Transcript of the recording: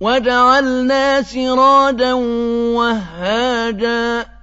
وَجَعَلْنَا سِرَاجًا وَهَّاجًا